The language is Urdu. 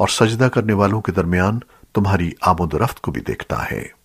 اور سجدہ کرنے والوں کے درمیان تمہاری آمد و رفت کو بھی دیکھتا ہے۔